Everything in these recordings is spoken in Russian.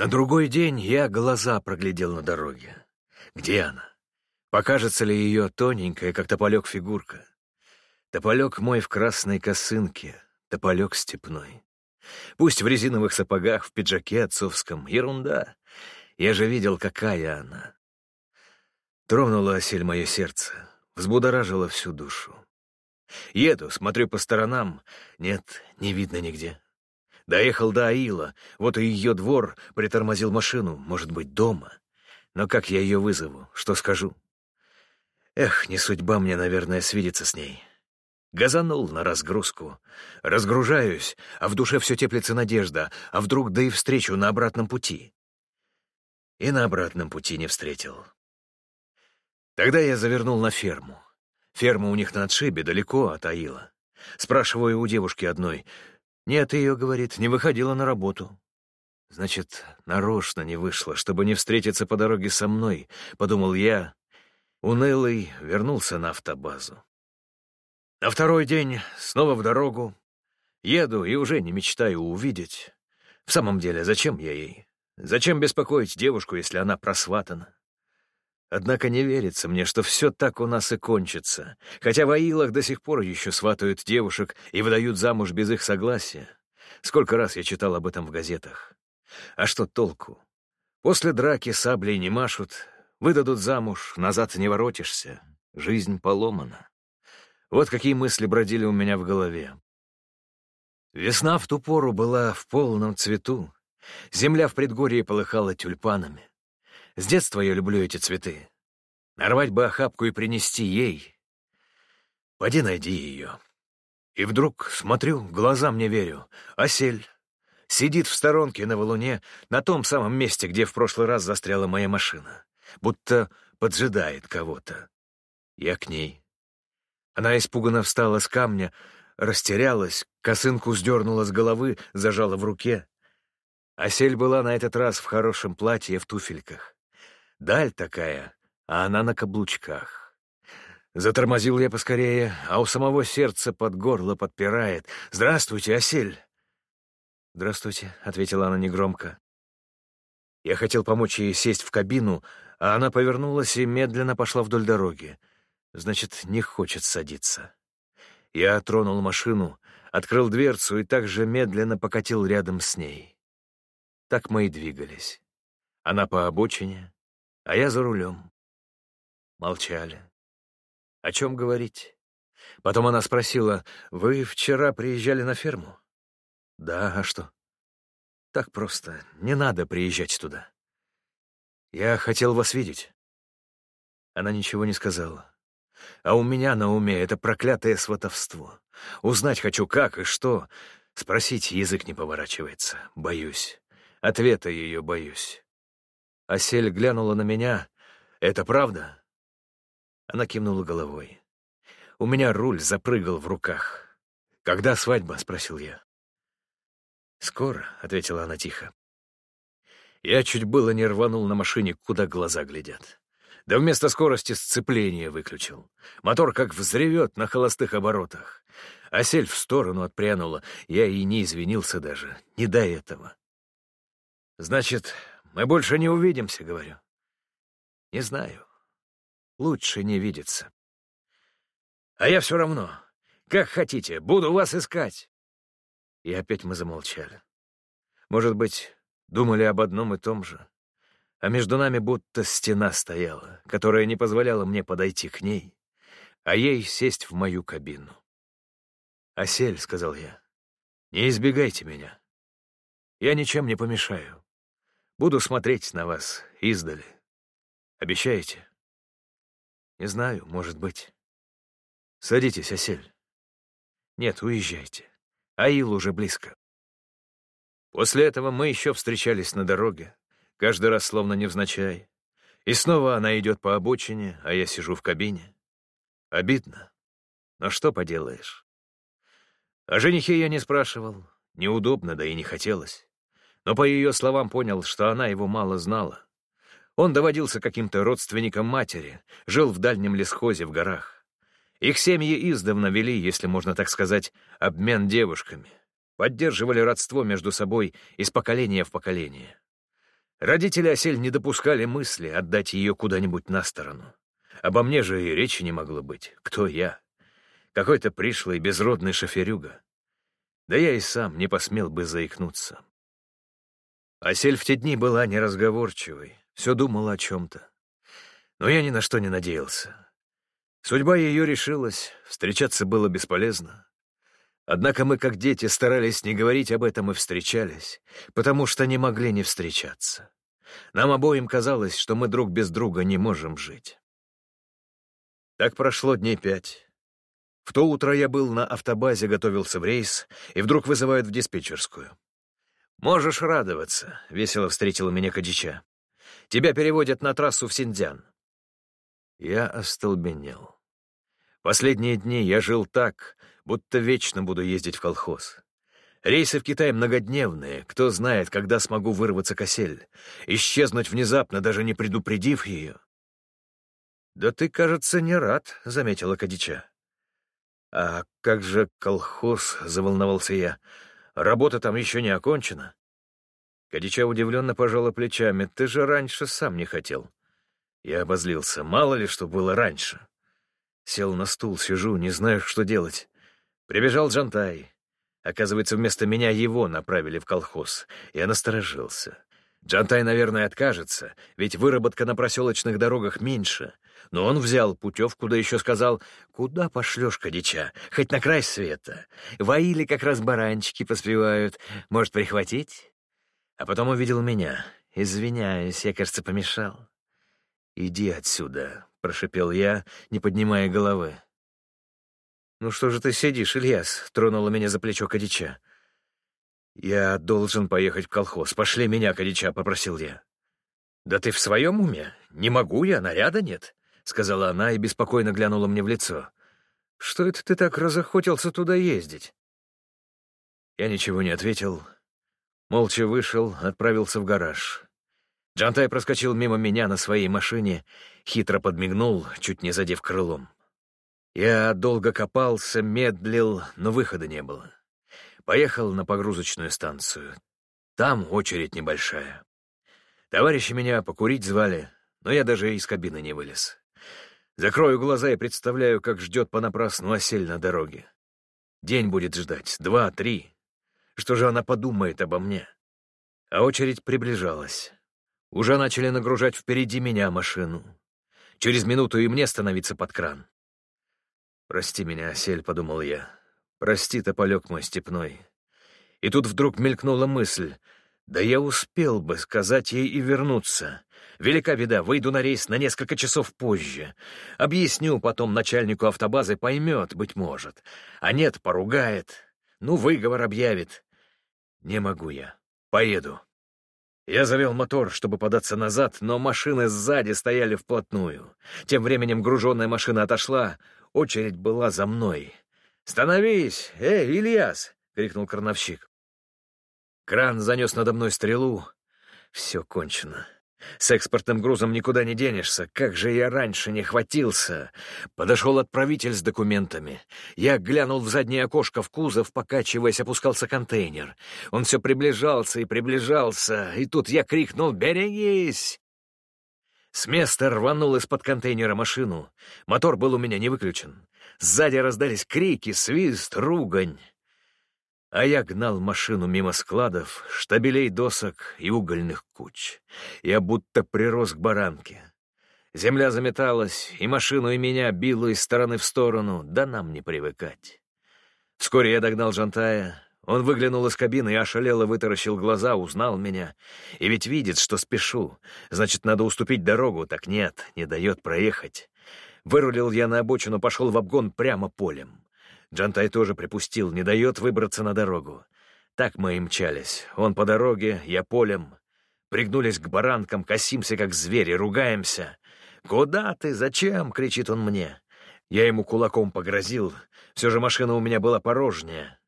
На другой день я глаза проглядел на дороге. Где она? Покажется ли ее тоненькая, как тополек, фигурка? Тополек мой в красной косынке, тополек степной. Пусть в резиновых сапогах, в пиджаке отцовском. Ерунда. Я же видел, какая она. Тронула осель мое сердце, взбудоражила всю душу. Еду, смотрю по сторонам. Нет, не видно нигде. Доехал до Аила, вот и ее двор, притормозил машину, может быть, дома. Но как я ее вызову, что скажу? Эх, не судьба мне, наверное, свидеться с ней. Газанул на разгрузку. Разгружаюсь, а в душе все теплится надежда, а вдруг да и встречу на обратном пути. И на обратном пути не встретил. Тогда я завернул на ферму. Ферма у них на отшибе, далеко от Аила. Спрашиваю у девушки одной. Нет, ее, говорит, не выходила на работу. Значит, нарочно не вышло, чтобы не встретиться по дороге со мной, подумал я. Унылый вернулся на автобазу. На второй день снова в дорогу. Еду и уже не мечтаю увидеть. В самом деле, зачем я ей? Зачем беспокоить девушку, если она просватана? Однако не верится мне, что все так у нас и кончится, хотя в Аилах до сих пор еще сватают девушек и выдают замуж без их согласия. Сколько раз я читал об этом в газетах. А что толку? После драки саблей не машут, выдадут замуж, назад не воротишься. Жизнь поломана. Вот какие мысли бродили у меня в голове. Весна в ту пору была в полном цвету. Земля в предгорье полыхала тюльпанами. С детства я люблю эти цветы. Нарвать бы охапку и принести ей. Поди найди ее. И вдруг, смотрю, глазам не верю. Осель. Сидит в сторонке на валуне, на том самом месте, где в прошлый раз застряла моя машина. Будто поджидает кого-то. Я к ней. Она испуганно встала с камня, растерялась, косынку сдернула с головы, зажала в руке. Осель была на этот раз в хорошем платье в туфельках. Даль такая, а она на каблучках. Затормозил я поскорее, а у самого сердца под горло подпирает. «Здравствуйте, Осель!» «Здравствуйте», — ответила она негромко. Я хотел помочь ей сесть в кабину, а она повернулась и медленно пошла вдоль дороги. Значит, не хочет садиться. Я тронул машину, открыл дверцу и также медленно покатил рядом с ней. Так мы и двигались. Она по обочине, а я за рулем. Молчали. О чем говорить? Потом она спросила, «Вы вчера приезжали на ферму?» «Да, а что?» «Так просто. Не надо приезжать туда. Я хотел вас видеть». Она ничего не сказала. А у меня на уме это проклятое сватовство. Узнать хочу, как и что. Спросить язык не поворачивается. Боюсь. Ответа ее боюсь. Асель глянула на меня. «Это правда?» Она кивнула головой. У меня руль запрыгал в руках. «Когда свадьба?» — спросил я. «Скоро», — ответила она тихо. Я чуть было не рванул на машине, куда глаза глядят. Да вместо скорости сцепление выключил. Мотор как взревет на холостых оборотах. Осель в сторону отпрянула. Я и не извинился даже. Не до этого. «Значит, мы больше не увидимся, говорю. Не знаю. Лучше не видеться. А я все равно. Как хотите, буду вас искать. И опять мы замолчали. Может быть, думали об одном и том же. А между нами будто стена стояла, которая не позволяла мне подойти к ней, а ей сесть в мою кабину. «Осель», — сказал я, — «не избегайте меня. Я ничем не помешаю. Буду смотреть на вас издали. Обещаете? Не знаю, может быть. Садитесь, осель. Нет, уезжайте. Аил уже близко. После этого мы еще встречались на дороге, каждый раз словно невзначай. И снова она идет по обочине, а я сижу в кабине. Обидно. Но что поделаешь? О женихе я не спрашивал. Неудобно, да и не хотелось но по ее словам понял, что она его мало знала. Он доводился каким-то родственником матери, жил в дальнем лесхозе в горах. Их семьи издавна вели, если можно так сказать, обмен девушками, поддерживали родство между собой из поколения в поколение. Родители Осель не допускали мысли отдать ее куда-нибудь на сторону. Обо мне же и речи не могло быть. Кто я? Какой-то пришлый, безродный шоферюга. Да я и сам не посмел бы заикнуться. Осель в те дни была неразговорчивой, все думала о чем-то. Но я ни на что не надеялся. Судьба ее решилась, встречаться было бесполезно. Однако мы, как дети, старались не говорить об этом и встречались, потому что не могли не встречаться. Нам обоим казалось, что мы друг без друга не можем жить. Так прошло дней пять. В то утро я был на автобазе, готовился в рейс, и вдруг вызывают в диспетчерскую. «Можешь радоваться», — весело встретила меня Кадича. «Тебя переводят на трассу в Синдзян». Я остолбенел. Последние дни я жил так, будто вечно буду ездить в колхоз. Рейсы в Китай многодневные, кто знает, когда смогу вырваться косель, исчезнуть внезапно, даже не предупредив ее. «Да ты, кажется, не рад», — заметила Кадича. «А как же колхоз?» — заволновался я. «Работа там еще не окончена». Кадича удивленно пожала плечами. «Ты же раньше сам не хотел». Я обозлился. Мало ли, что было раньше. Сел на стул, сижу, не знаю, что делать. Прибежал Джантай. Оказывается, вместо меня его направили в колхоз. Я насторожился. Джантай, наверное, откажется, ведь выработка на проселочных дорогах меньше. Но он взял путевку, да еще сказал, «Куда пошлешь, Кадича? Хоть на край света. Воили как раз баранчики поспевают. Может, прихватить?» А потом увидел меня. Извиняюсь, я, кажется, помешал. «Иди отсюда», — прошепел я, не поднимая головы. «Ну что же ты сидишь, Ильяс?» — тронула меня за плечо Кадича. «Я должен поехать в колхоз. Пошли меня, Кадича», — попросил я. «Да ты в своем уме? Не могу я, наряда нет», — сказала она и беспокойно глянула мне в лицо. «Что это ты так разохотился туда ездить?» Я ничего не ответил. Молча вышел, отправился в гараж. Джантай проскочил мимо меня на своей машине, хитро подмигнул, чуть не задев крылом. Я долго копался, медлил, но выхода не было. Поехал на погрузочную станцию. Там очередь небольшая. Товарищи меня покурить звали, но я даже из кабины не вылез. Закрою глаза и представляю, как ждет понапрасну осель на дороге. День будет ждать, два, три. Что же она подумает обо мне? А очередь приближалась. Уже начали нагружать впереди меня машину. Через минуту и мне становиться под кран. «Прости меня, осель», — подумал я. «Прости, тополек мой степной». И тут вдруг мелькнула мысль. Да я успел бы сказать ей и вернуться. Велика беда, выйду на рейс на несколько часов позже. Объясню потом начальнику автобазы, поймет, быть может. А нет, поругает. Ну, выговор объявит. Не могу я. Поеду. Я завел мотор, чтобы податься назад, но машины сзади стояли вплотную. Тем временем груженная машина отошла, очередь была за мной. «Становись! Эй, Ильяс!» — крикнул крановщик. Кран занес надо мной стрелу. Все кончено. С экспортным грузом никуда не денешься. Как же я раньше не хватился. Подошел отправитель с документами. Я глянул в заднее окошко в кузов, покачиваясь, опускался контейнер. Он все приближался и приближался, и тут я крикнул «Берегись!». С места рванул из-под контейнера машину. Мотор был у меня не выключен. Сзади раздались крики, свист, ругань. А я гнал машину мимо складов, штабелей досок и угольных куч. Я будто прирос к баранке. Земля заметалась, и машину, и меня било из стороны в сторону, да нам не привыкать. Вскоре я догнал Жантая. Он выглянул из кабины и ошалело вытаращил глаза, узнал меня. И ведь видит, что спешу. Значит, надо уступить дорогу. Так нет, не дает проехать. Вырулил я на обочину, пошел в обгон прямо полем. Джантай тоже припустил, не дает выбраться на дорогу. Так мы и мчались. Он по дороге, я полем. Пригнулись к баранкам, косимся, как звери, ругаемся. «Куда ты? Зачем?» — кричит он мне. Я ему кулаком погрозил. Все же машина у меня была порожняя.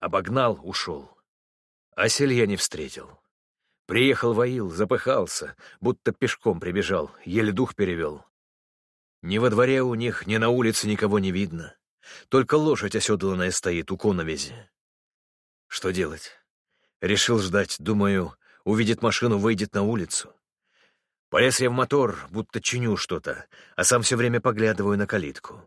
Обогнал, ушел. Осель я не встретил. Приехал воил, запыхался, будто пешком прибежал, еле дух перевел. Ни во дворе у них, ни на улице никого не видно. Только лошадь оседланная стоит у коновези. Что делать? Решил ждать, думаю, Увидит машину, выйдет на улицу. Полез я в мотор, будто чиню что-то, а сам все время поглядываю на калитку.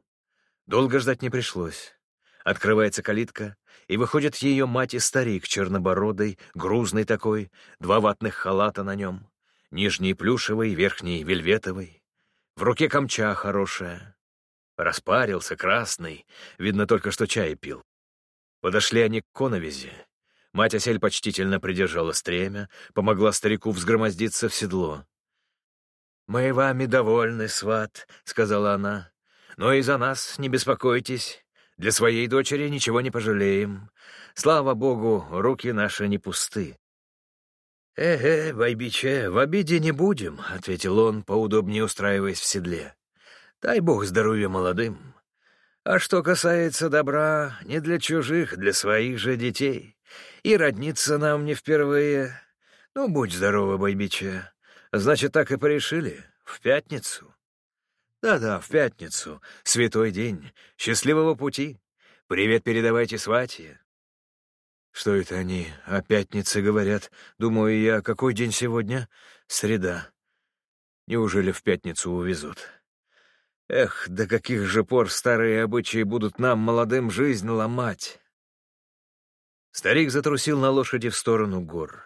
Долго ждать не пришлось. Открывается калитка, и выходят ее мать и старик, чернобородый, грузный такой, два ватных халата на нем, нижний плюшевый, верхний вельветовый. В руке камча хорошая. Распарился, красный, видно только, что чай пил. Подошли они к коновизе. Мать осель почтительно придержала стремя, помогла старику взгромоздиться в седло. «Мы вами довольны, сват», — сказала она. «Но и за нас не беспокойтесь. Для своей дочери ничего не пожалеем. Слава богу, руки наши не пусты». «Э-э, Байбиче, в обиде не будем», — ответил он, поудобнее устраиваясь в седле. «Дай бог здоровья молодым. А что касается добра, не для чужих, для своих же детей. И родниться нам не впервые. Ну, будь здорова, Байбиче. Значит, так и порешили. В пятницу». Да-да, в пятницу. Святой день. Счастливого пути. Привет передавайте сватье. Что это они о пятнице говорят? Думаю я, какой день сегодня? Среда. Неужели в пятницу увезут? Эх, до каких же пор старые обычаи будут нам, молодым, жизнь ломать? Старик затрусил на лошади в сторону гор.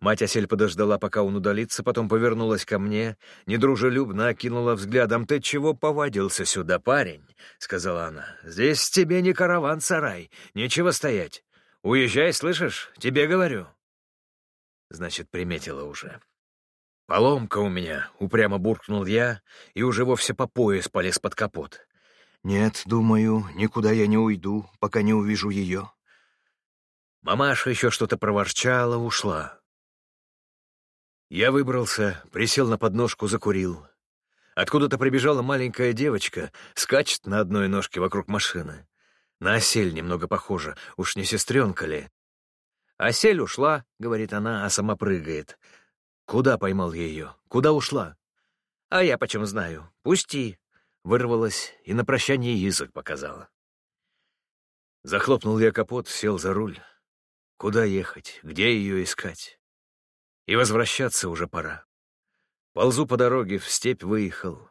Мать Осель подождала, пока он удалится, потом повернулась ко мне, недружелюбно окинула взглядом. «Ты чего повадился сюда, парень?» — сказала она. «Здесь тебе не караван-сарай, нечего стоять. Уезжай, слышишь? Тебе говорю». Значит, приметила уже. «Поломка у меня», — упрямо буркнул я, и уже вовсе по пояс полез под капот. «Нет, думаю, никуда я не уйду, пока не увижу ее». Мамаша еще что-то проворчала, ушла. Я выбрался, присел на подножку, закурил. Откуда-то прибежала маленькая девочка, скачет на одной ножке вокруг машины. На осель немного похожа, уж не сестренка ли. «Осель ушла», — говорит она, а сама прыгает. «Куда поймал я ее? Куда ушла?» «А я почем знаю? Пусти!» Вырвалась и на прощание язык показала. Захлопнул я капот, сел за руль. Куда ехать? Где ее искать? И возвращаться уже пора. Ползу по дороге, в степь выехал.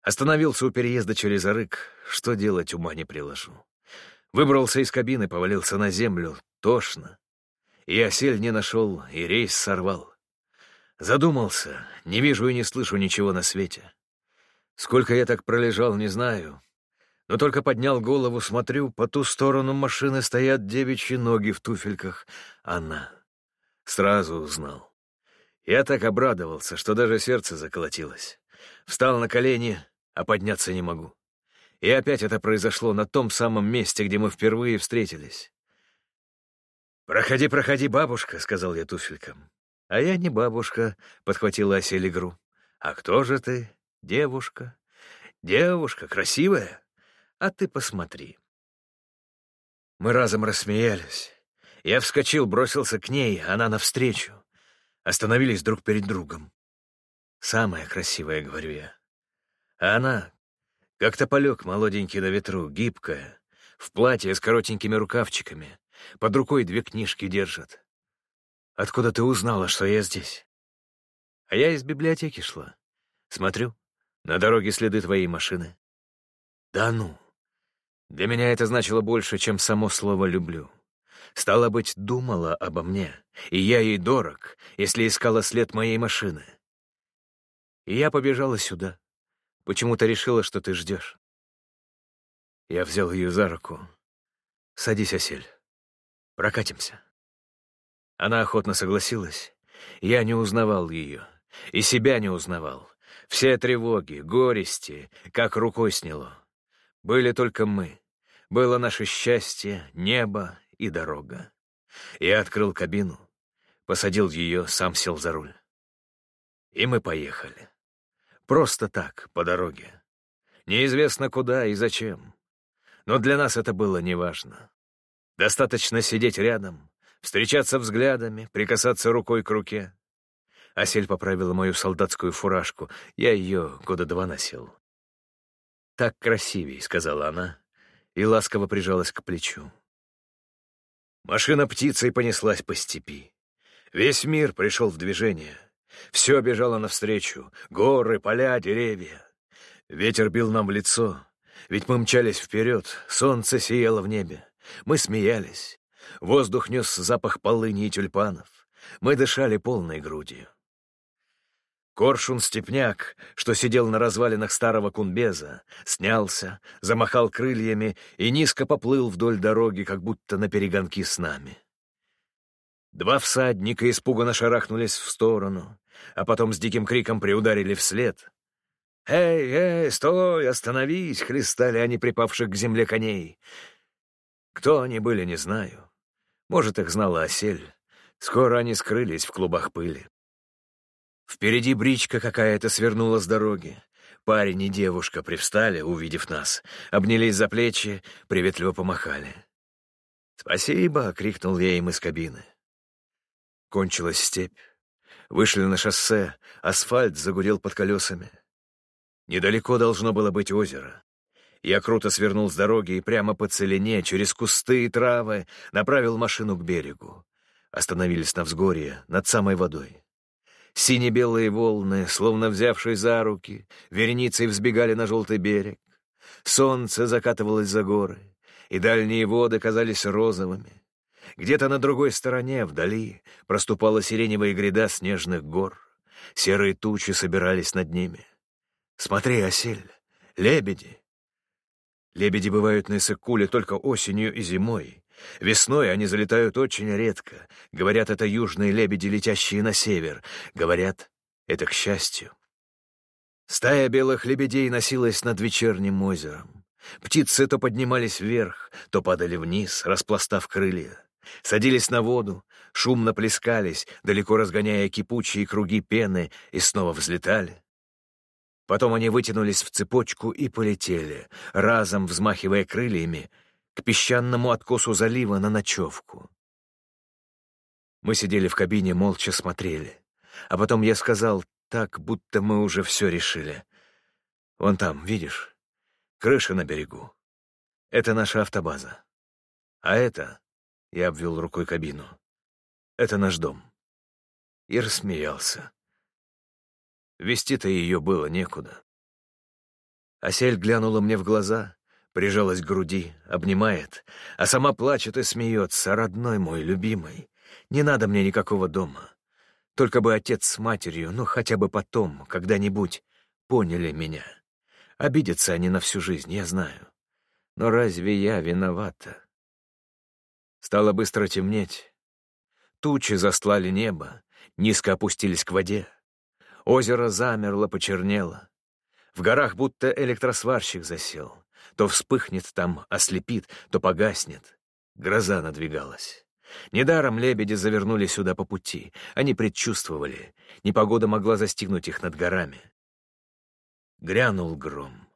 Остановился у переезда через Арык. Что делать, ума не приложу. Выбрался из кабины, повалился на землю. Тошно. И осель не нашел, и рейс сорвал. Задумался. Не вижу и не слышу ничего на свете. Сколько я так пролежал, не знаю. Но только поднял голову, смотрю, по ту сторону машины стоят девичьи ноги в туфельках. Она. Сразу узнал. Я так обрадовался, что даже сердце заколотилось. Встал на колени, а подняться не могу. И опять это произошло на том самом месте, где мы впервые встретились. «Проходи, проходи, бабушка», — сказал я туфелькам. «А я не бабушка», — подхватила осель игру. «А кто же ты? Девушка. Девушка, красивая. А ты посмотри». Мы разом рассмеялись. Я вскочил, бросился к ней, она навстречу остановились друг перед другом. «Самая красивая», — говорю я. А она, как тополек молоденький на ветру, гибкая, в платье с коротенькими рукавчиками, под рукой две книжки держит. Откуда ты узнала, что я здесь? А я из библиотеки шла. Смотрю, на дороге следы твоей машины. Да ну! Для меня это значило больше, чем само слово «люблю». Стало быть, думала обо мне, и я ей дорог, если искала след моей машины. И я побежала сюда. Почему-то решила, что ты ждешь. Я взял ее за руку. «Садись, осель. Прокатимся». Она охотно согласилась. Я не узнавал ее. И себя не узнавал. Все тревоги, горести, как рукой сняло. Были только мы. Было наше счастье, небо и дорога. Я открыл кабину, посадил ее, сам сел за руль. И мы поехали. Просто так, по дороге. Неизвестно куда и зачем. Но для нас это было неважно. Достаточно сидеть рядом, встречаться взглядами, прикасаться рукой к руке. Асель поправила мою солдатскую фуражку. Я ее года два носил. «Так красивей», — сказала она, и ласково прижалась к плечу. Машина птицей понеслась по степи. Весь мир пришел в движение. Все бежало навстречу. Горы, поля, деревья. Ветер бил нам в лицо. Ведь мы мчались вперед. Солнце сияло в небе. Мы смеялись. Воздух нес запах полыни и тюльпанов. Мы дышали полной грудью. Коршун-степняк, что сидел на развалинах старого кунбеза, снялся, замахал крыльями и низко поплыл вдоль дороги, как будто на перегонки с нами. Два всадника испуганно шарахнулись в сторону, а потом с диким криком приударили вслед. «Эй, эй, стой, остановись!» — хлестали они припавших к земле коней. Кто они были, не знаю. Может, их знала осель. Скоро они скрылись в клубах пыли. Впереди бричка какая-то свернула с дороги. Парень и девушка привстали, увидев нас, обнялись за плечи, приветливо помахали. «Спасибо!» — крикнул я им из кабины. Кончилась степь. Вышли на шоссе, асфальт загудел под колесами. Недалеко должно было быть озеро. Я круто свернул с дороги и прямо по целине, через кусты и травы, направил машину к берегу. Остановились на взгорье, над самой водой. Сине-белые волны, словно взявшие за руки, вереницей взбегали на желтый берег. Солнце закатывалось за горы, и дальние воды казались розовыми. Где-то на другой стороне, вдали, проступала сиреневая гряда снежных гор. Серые тучи собирались над ними. «Смотри, осель, лебеди!» Лебеди бывают на Иссык-Куле только осенью и зимой. Весной они залетают очень редко. Говорят, это южные лебеди, летящие на север. Говорят, это к счастью. Стая белых лебедей носилась над вечерним озером. Птицы то поднимались вверх, то падали вниз, распластав крылья. Садились на воду, шумно плескались, далеко разгоняя кипучие круги пены, и снова взлетали. Потом они вытянулись в цепочку и полетели, разом взмахивая крыльями, к песчаному откосу залива на ночевку. Мы сидели в кабине, молча смотрели. А потом я сказал так, будто мы уже все решили. Вон там, видишь, крыша на берегу. Это наша автобаза. А это, я обвел рукой кабину, это наш дом. И рассмеялся. Вести-то ее было некуда. Асель глянула мне в глаза, прижалась к груди, обнимает, а сама плачет и смеется, родной мой, любимый. Не надо мне никакого дома. Только бы отец с матерью, ну хотя бы потом, когда-нибудь, поняли меня. Обидятся они на всю жизнь, я знаю. Но разве я виновата? Стало быстро темнеть. Тучи застлали небо, низко опустились к воде. Озеро замерло, почернело. В горах будто электросварщик засел. То вспыхнет там, ослепит, то погаснет. Гроза надвигалась. Недаром лебеди завернули сюда по пути. Они предчувствовали. Непогода могла застигнуть их над горами. Грянул гром.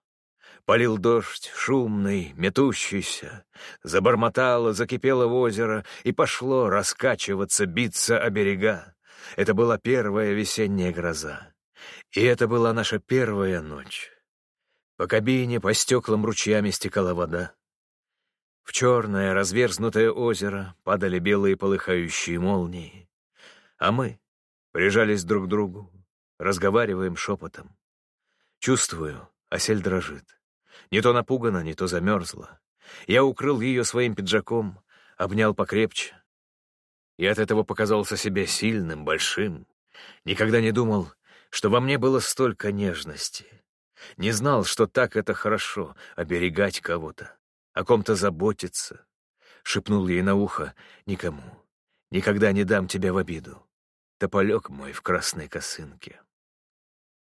Полил дождь, шумный, метущийся. Забормотало, закипело в озеро и пошло раскачиваться, биться о берега. Это была первая весенняя гроза. И это была наша первая ночь. По кабине, по стеклам ручьями стекала вода. В черное разверзнутое озеро падали белые полыхающие молнии. А мы прижались друг к другу, разговариваем шепотом. Чувствую, осель дрожит. Не то напугана, не то замерзла. Я укрыл ее своим пиджаком, обнял покрепче. И от этого показался себе сильным, большим. Никогда не думал, что во мне было столько нежности. Не знал, что так это хорошо — оберегать кого-то, о ком-то заботиться. Шепнул ей на ухо «Никому, никогда не дам тебя в обиду. Тополек мой в красной косынке».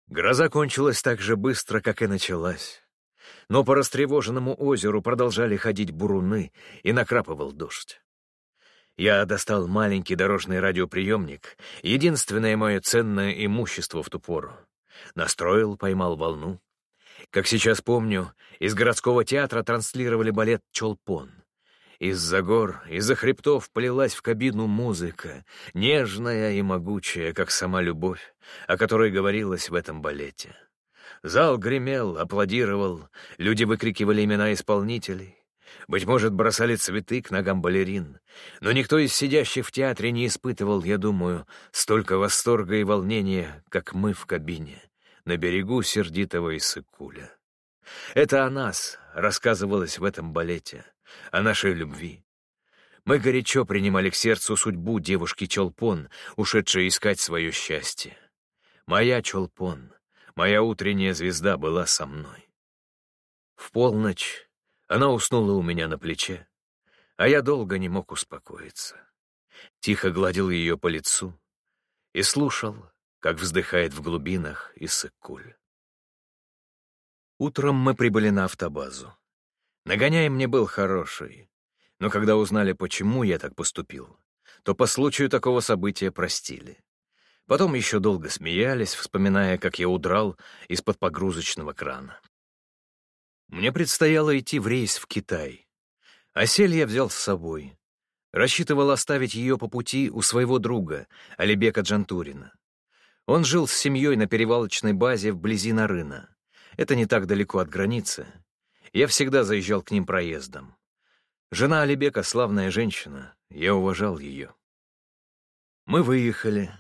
Гроза кончилась так же быстро, как и началась. Но по растревоженному озеру продолжали ходить буруны, и накрапывал дождь. Я достал маленький дорожный радиоприемник, единственное мое ценное имущество в ту пору. Настроил, поймал волну. Как сейчас помню, из городского театра транслировали балет «Чолпон». Из-за гор, из-за хребтов полилась в кабину музыка, нежная и могучая, как сама любовь, о которой говорилось в этом балете. Зал гремел, аплодировал, люди выкрикивали имена исполнителей. Быть может, бросали цветы к ногам балерин. Но никто из сидящих в театре не испытывал, я думаю, столько восторга и волнения, как мы в кабине, на берегу сердитого Иссыкуля. Это о нас рассказывалось в этом балете, о нашей любви. Мы горячо принимали к сердцу судьбу девушки Чолпон, ушедшей искать свое счастье. Моя Чолпон, моя утренняя звезда была со мной. В полночь она уснула у меня на плече, а я долго не мог успокоиться. Тихо гладил ее по лицу и слушал, как вздыхает в глубинах Иссык-Куль. Утром мы прибыли на автобазу. Нагоняй мне был хороший, но когда узнали, почему я так поступил, то по случаю такого события простили. Потом еще долго смеялись, вспоминая, как я удрал из-под погрузочного крана. Мне предстояло идти в рейс в Китай. Осель я взял с собой. Рассчитывал оставить ее по пути у своего друга, Алибека Джантурина. Он жил с семьей на перевалочной базе вблизи Нарына. Это не так далеко от границы. Я всегда заезжал к ним проездом. Жена Алибека — славная женщина, я уважал ее. Мы выехали.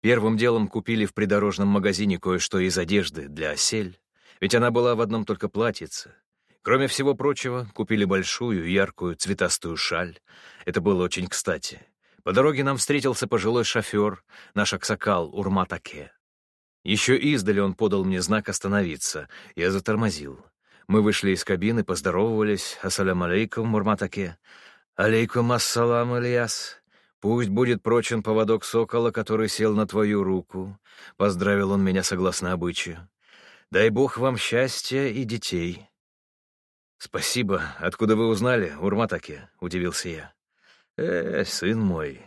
Первым делом купили в придорожном магазине кое-что из одежды для осель, ведь она была в одном только платьице. Кроме всего прочего, купили большую, яркую, цветастую шаль. Это было очень кстати. По дороге нам встретился пожилой шофер, наш аксакал Урматаке. Еще издали он подал мне знак остановиться. Я затормозил. Мы вышли из кабины, поздоровались. «Ассалям алейкум, Урматаке». «Алейкум ассалам, Ильяс. Пусть будет прочен поводок сокола, который сел на твою руку». Поздравил он меня согласно обычаю. «Дай Бог вам счастья и детей». «Спасибо. Откуда вы узнали, Урматаке?» — удивился я. «Э, сын мой,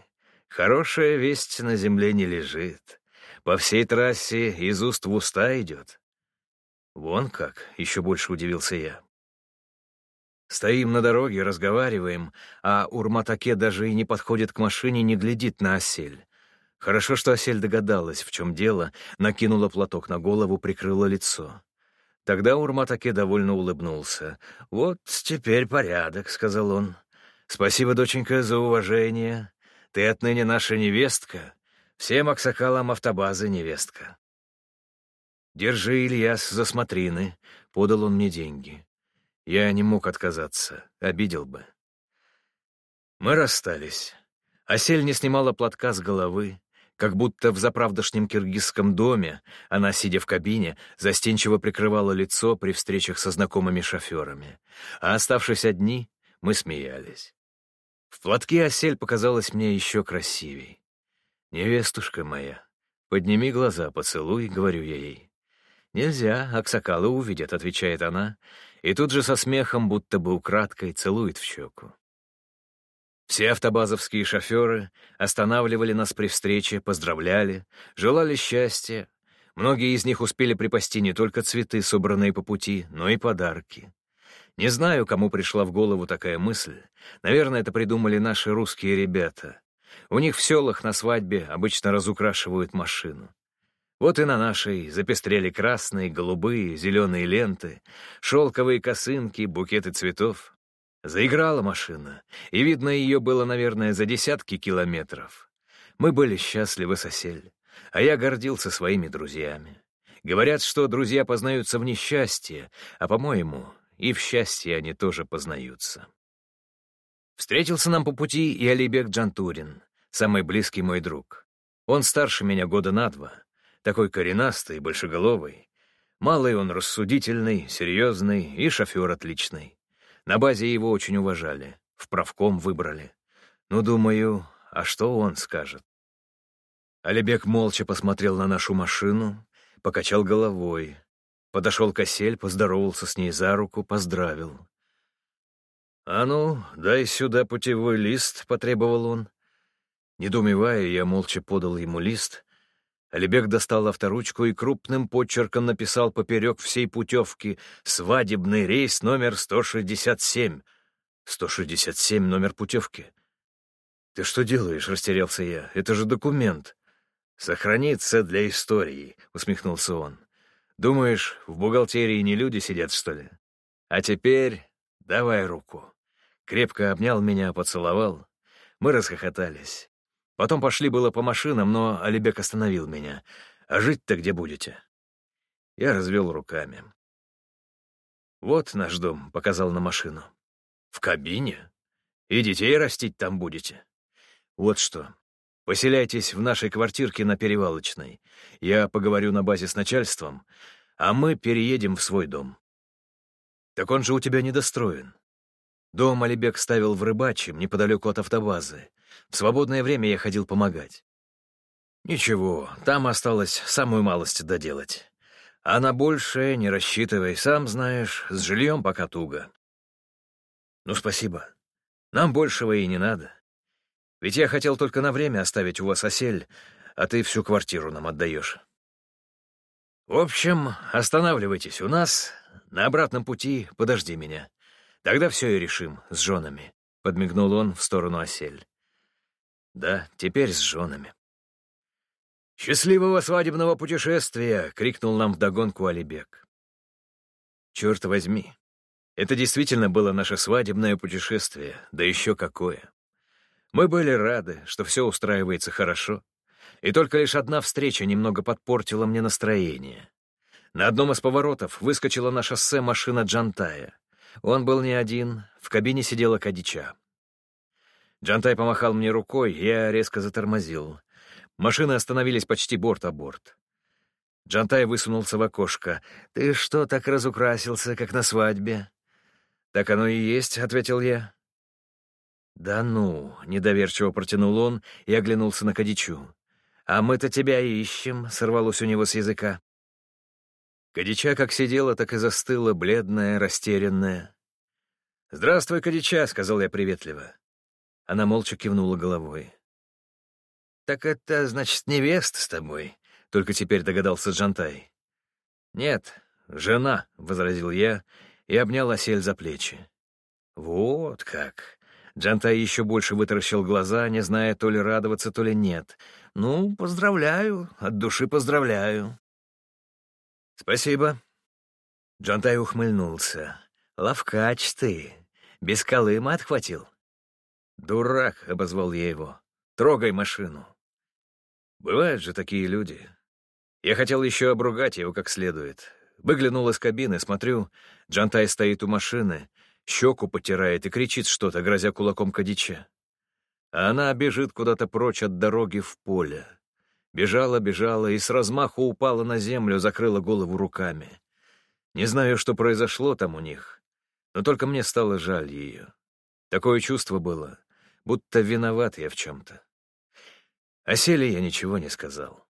хорошая весть на земле не лежит. По всей трассе из уст в уста идет». «Вон как!» — еще больше удивился я. Стоим на дороге, разговариваем, а Урматаке даже и не подходит к машине, не глядит на осель. Хорошо, что осель догадалась, в чем дело, накинула платок на голову, прикрыла лицо. Тогда Урматаке довольно улыбнулся. «Вот теперь порядок», — сказал он. «Спасибо, доченька, за уважение. Ты отныне наша невестка. Всем аксакалам автобазы невестка». «Держи, Ильяс, за смотрины», — подал он мне деньги. Я не мог отказаться, обидел бы. Мы расстались. Осель не снимала платка с головы, как будто в заправдошнем киргизском доме она, сидя в кабине, застенчиво прикрывала лицо при встречах со знакомыми шоферами. А оставшись одни, мы смеялись. В платке осель показалась мне еще красивей. «Невестушка моя, подними глаза, поцелуй», — говорю я ей. «Нельзя, аксакалы увидят», — отвечает она, и тут же со смехом, будто бы украдкой, целует в щеку. Все автобазовские шоферы останавливали нас при встрече, поздравляли, желали счастья. Многие из них успели припасти не только цветы, собранные по пути, но и подарки. Не знаю, кому пришла в голову такая мысль. Наверное, это придумали наши русские ребята. У них в селах на свадьбе обычно разукрашивают машину. Вот и на нашей запестрели красные, голубые, зеленые ленты, шелковые косынки, букеты цветов. Заиграла машина, и видно ее было, наверное, за десятки километров. Мы были счастливы сосель, а я гордился своими друзьями. Говорят, что друзья познаются в несчастье, а, по-моему, и в счастье они тоже познаются. Встретился нам по пути и Алибек Джантурин, самый близкий мой друг. Он старше меня года на два, такой коренастый, большеголовый. Малый он рассудительный, серьезный и шофер отличный. На базе его очень уважали, в правком выбрали. Ну, думаю, а что он скажет? Алибек молча посмотрел на нашу машину, покачал головой, подошел к осель, поздоровался с ней за руку, поздравил. «А ну, дай сюда путевой лист», — потребовал он. Недоумевая, я молча подал ему лист, Алибек достал авторучку и крупным почерком написал поперек всей путевки «Свадебный рейс номер 167». 167 номер путевки. «Ты что делаешь?» — растерялся я. «Это же документ». «Сохранится для истории», — усмехнулся он. «Думаешь, в бухгалтерии не люди сидят, что ли? А теперь давай руку. крепко обнял меня, поцеловал. Мы расхохотались. Потом пошли было по машинам, но Алибек остановил меня. «А жить-то где будете?» Я развел руками. «Вот наш дом», — показал на машину. «В кабине? И детей растить там будете?» «Вот что. Поселяйтесь в нашей квартирке на Перевалочной. Я поговорю на базе с начальством, а мы переедем в свой дом». «Так он же у тебя недостроен». Дом Алибек ставил в Рыбачьем, неподалеку от автобазы. В свободное время я ходил помогать. «Ничего, там осталось самую малость доделать. А на большее не рассчитывай, сам знаешь, с жильем пока туго. Ну, спасибо. Нам большего и не надо. Ведь я хотел только на время оставить у вас осель, а ты всю квартиру нам отдаешь. В общем, останавливайтесь у нас, на обратном пути подожди меня. Тогда все и решим с женами, — подмигнул он в сторону осель. Да, теперь с женами. «Счастливого свадебного путешествия!» — крикнул нам вдогонку Алибек. Черт возьми, это действительно было наше свадебное путешествие, да еще какое. Мы были рады, что все устраивается хорошо, и только лишь одна встреча немного подпортила мне настроение. На одном из поворотов выскочила на шоссе машина Джантая. Он был не один, в кабине сидела Кадича. Джантай помахал мне рукой, я резко затормозил — Машины остановились почти борт о борт. Джантай высунулся в окошко. «Ты что так разукрасился, как на свадьбе?» «Так оно и есть», — ответил я. «Да ну», — недоверчиво протянул он и оглянулся на Кадичу. «А мы-то тебя ищем», — сорвалось у него с языка. Кадича как сидела, так и застыла, бледная, растерянная. «Здравствуй, Кадича», — сказал я приветливо. Она молча кивнула головой. «Так это, значит, невеста с тобой?» — только теперь догадался Джантай. «Нет, жена», — возразил я и обнял осель за плечи. «Вот как!» Джантай еще больше вытаращил глаза, не зная то ли радоваться, то ли нет. «Ну, поздравляю, от души поздравляю». «Спасибо». Джантай ухмыльнулся. «Ловкач ты. Без колыма отхватил». «Дурак», — обозвал я его. «Трогай машину». Бывают же такие люди. Я хотел еще обругать его как следует. Выглянул из кабины, смотрю, Джантай стоит у машины, щеку потирает и кричит что-то, грозя кулаком Кадича. А она бежит куда-то прочь от дороги в поле. Бежала, бежала и с размаху упала на землю, закрыла голову руками. Не знаю, что произошло там у них, но только мне стало жаль ее. Такое чувство было, будто виноват я в чем-то. О селе я ничего не сказал.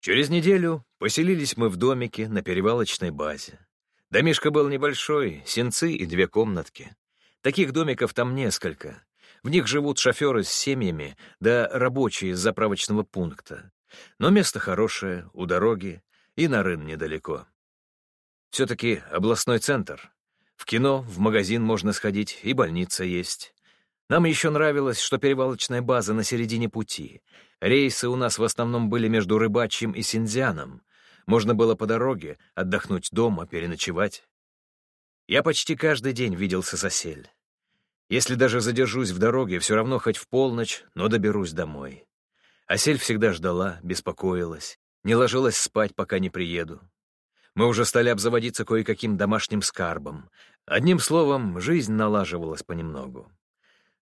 Через неделю поселились мы в домике на перевалочной базе. Домишко был небольшой, сенцы и две комнатки. Таких домиков там несколько. В них живут шоферы с семьями, да рабочие из заправочного пункта. Но место хорошее, у дороги, и на рын недалеко. Все-таки областной центр. В кино, в магазин можно сходить, и больница есть. Нам еще нравилось, что перевалочная база на середине пути. Рейсы у нас в основном были между Рыбачьим и Синьцзяном. Можно было по дороге отдохнуть дома, переночевать. Я почти каждый день виделся с Осель. Если даже задержусь в дороге, все равно хоть в полночь, но доберусь домой. Осель всегда ждала, беспокоилась, не ложилась спать, пока не приеду. Мы уже стали обзаводиться кое-каким домашним скарбом. Одним словом, жизнь налаживалась понемногу.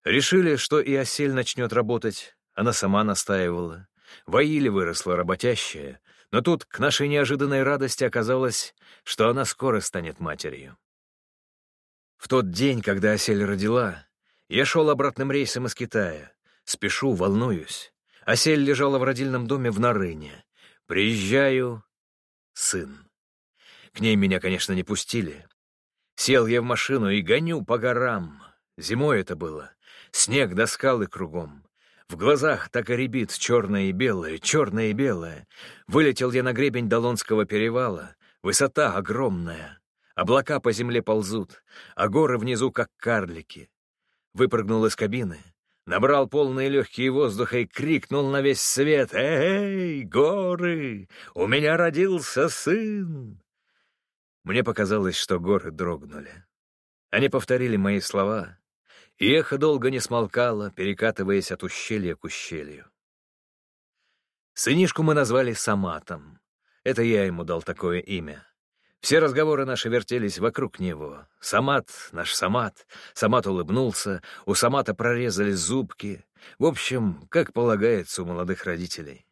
Решили, что и осель начнет работать. Она сама настаивала. В выросла работящая, но тут к нашей неожиданной радости оказалось, что она скоро станет матерью. В тот день, когда осель родила, я шел обратным рейсом из Китая. Спешу, волнуюсь. Осель лежала в родильном доме в Нарыне. Приезжаю — сын. К ней меня, конечно, не пустили. Сел я в машину и гоню по горам. Зимой это было. Снег до скалы кругом. В глазах так и рябит черное и белое, черное и белое. Вылетел я на гребень Долонского перевала. Высота огромная. Облака по земле ползут, а горы внизу как карлики. Выпрыгнул из кабины, набрал полные легкие воздуха и крикнул на весь свет «Эй, горы! У меня родился сын!» Мне показалось, что горы дрогнули. Они повторили мои слова, И эхо долго не смолкало, перекатываясь от ущелья к ущелью. Сынишку мы назвали Саматом. Это я ему дал такое имя. Все разговоры наши вертелись вокруг него. Самат, наш Самат. Самат улыбнулся, у Самата прорезались зубки. В общем, как полагается у молодых родителей.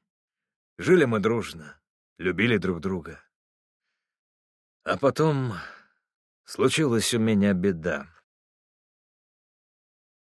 Жили мы дружно, любили друг друга. А потом случилась у меня беда.